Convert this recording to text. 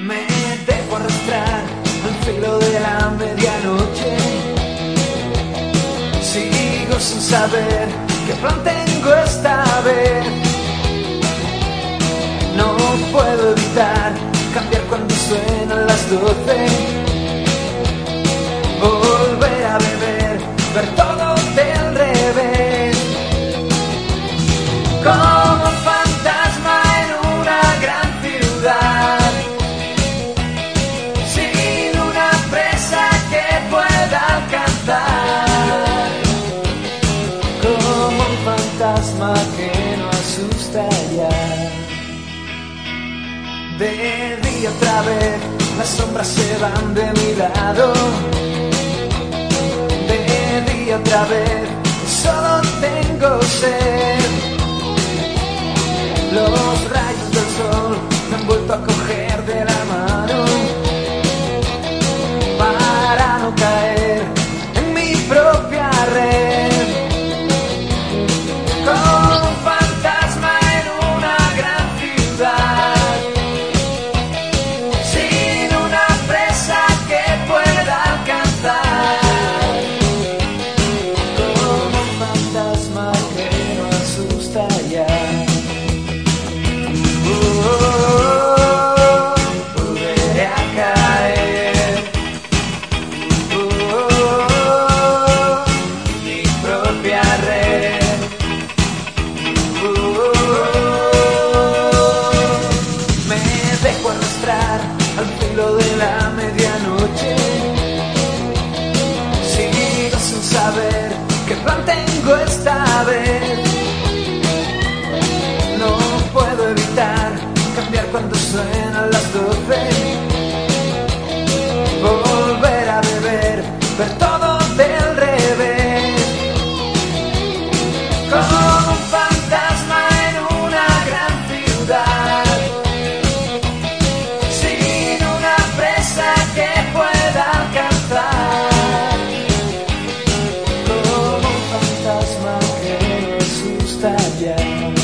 Me dejo arrastrar al filo de la medianoche. Sigo sin saber qué plan tengo esta vez. No puedo evitar cambiar cuando suenan las doce. Volver a beber, ver todo asusta. De día otra vez, las sombras se van de mi lado. De día otra vez, solo tengo sed. Los la medianoche. Sigo sin saber qué plan tengo esta vez. No puedo evitar cambiar cuando suenan las doce. down.